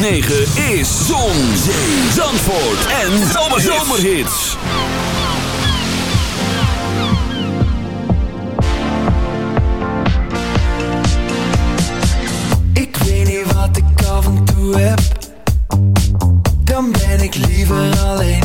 9 is Zon, Zee, Zandvoort en Zomerhits. Ik weet niet wat ik af en toe heb. Dan ben ik liever alleen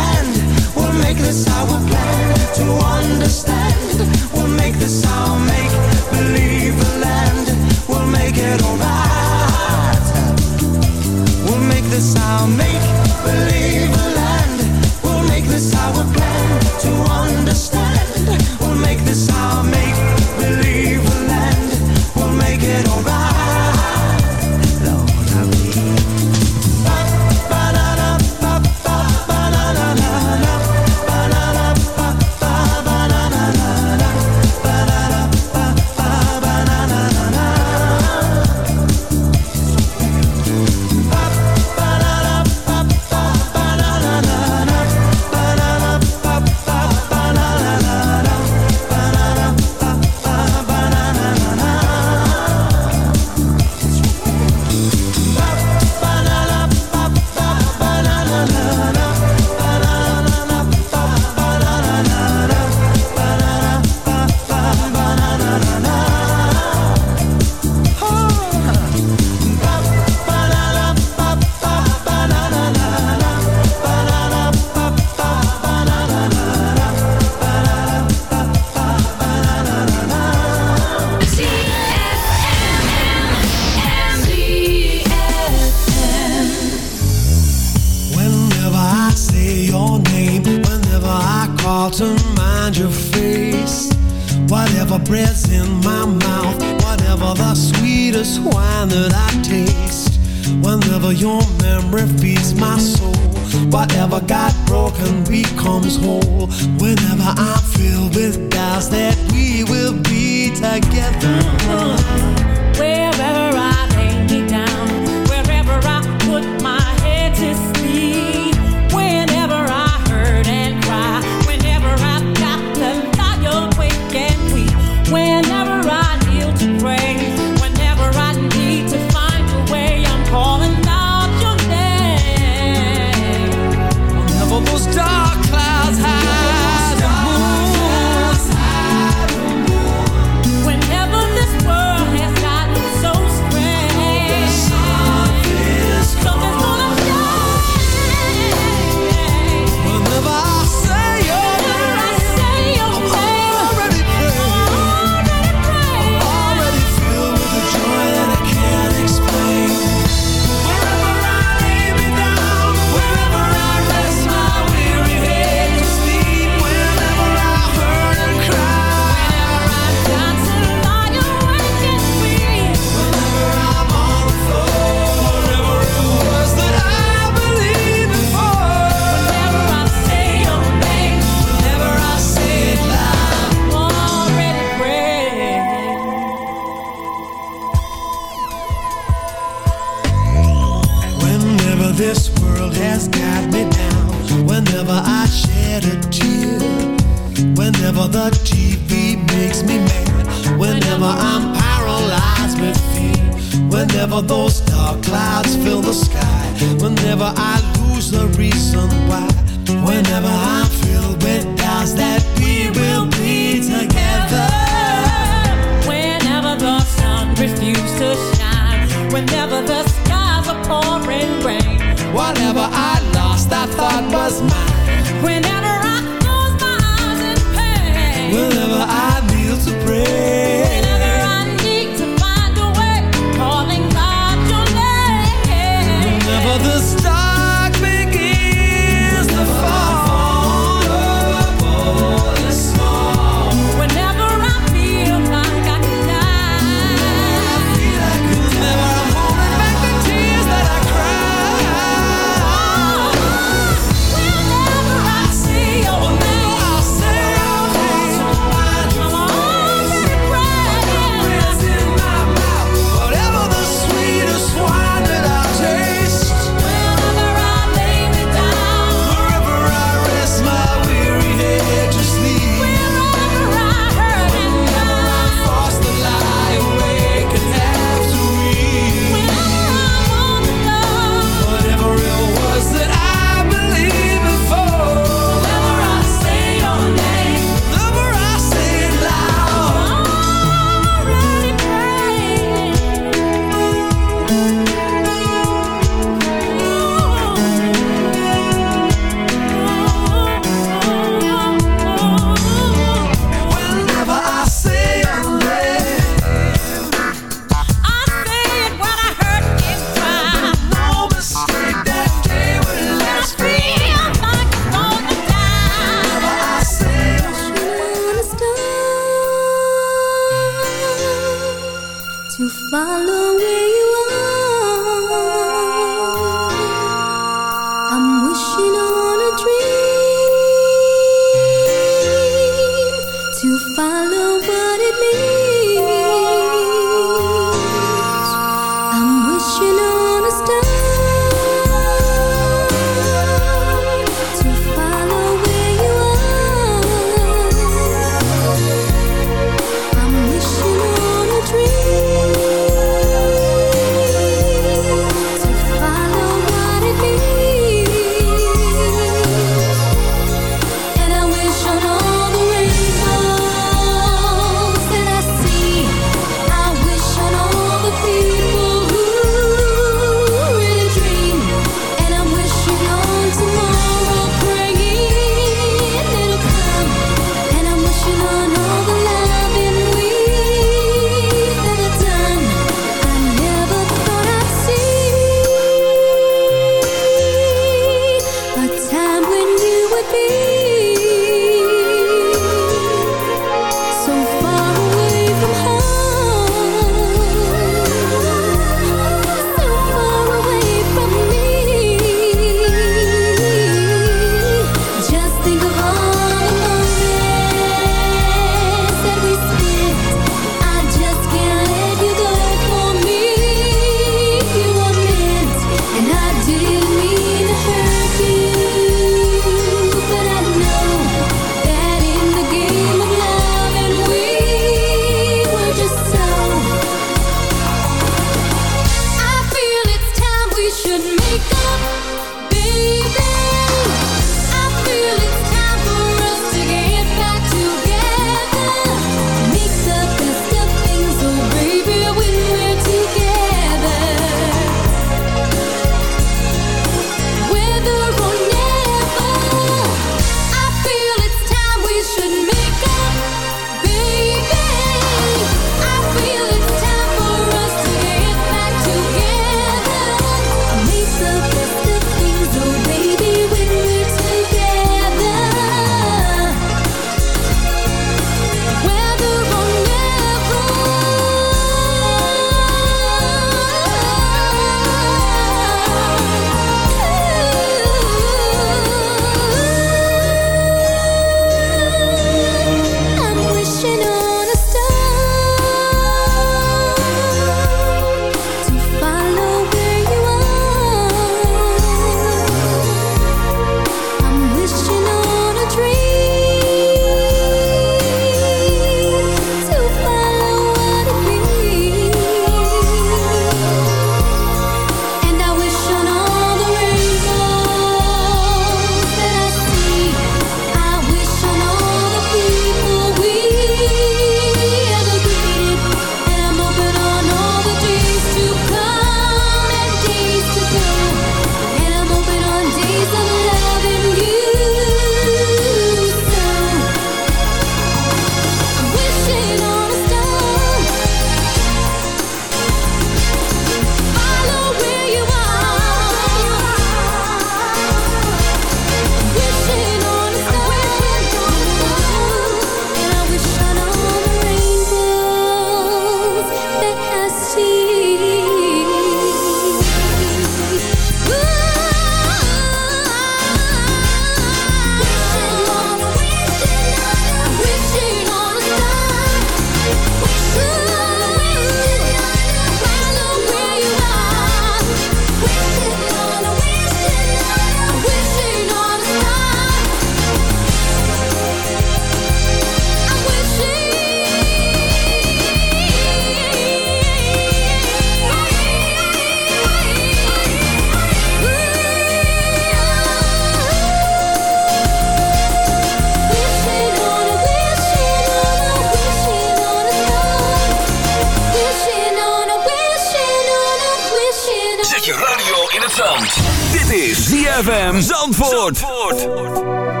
forth.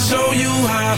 show you how.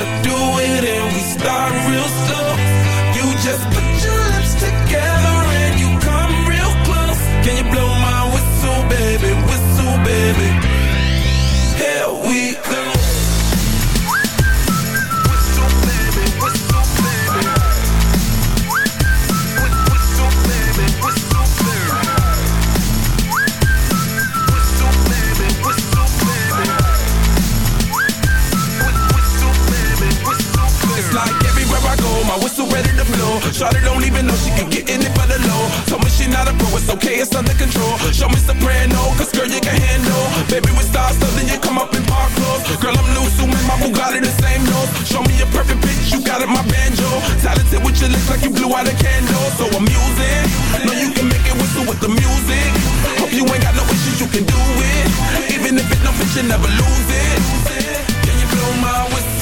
Baby, we start something, you come up in park clothes. Girl, I'm new, so my Bugatti the same nose. Show me a perfect pitch, you got it, my banjo. Talented with your lips like you blew out a candle. So I'm using. Know you can make it whistle with the music. Hope you ain't got no issues, you can do it. Even if it don't fit, you never lose it. Can you blow my whistle,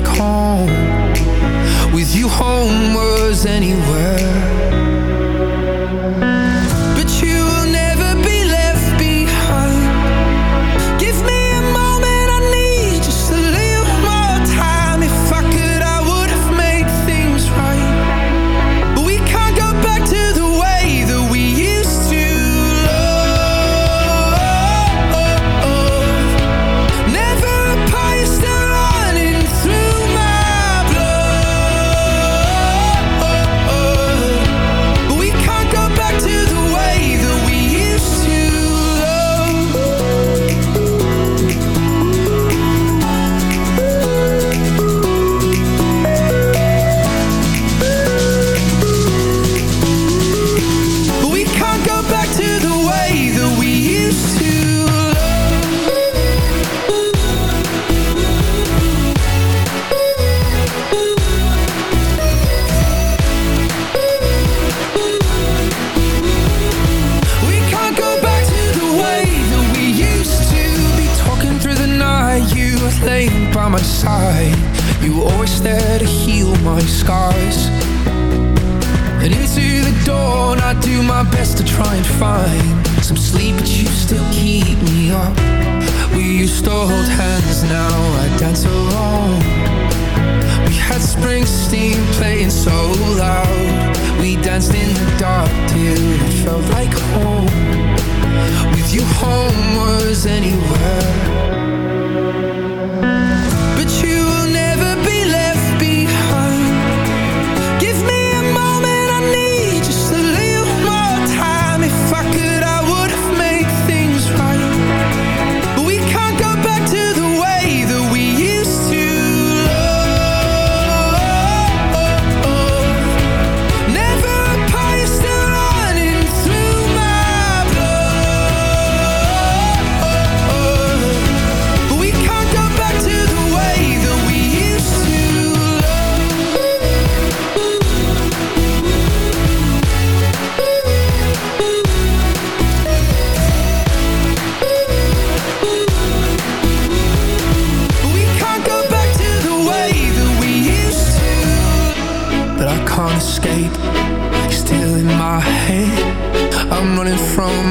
like home.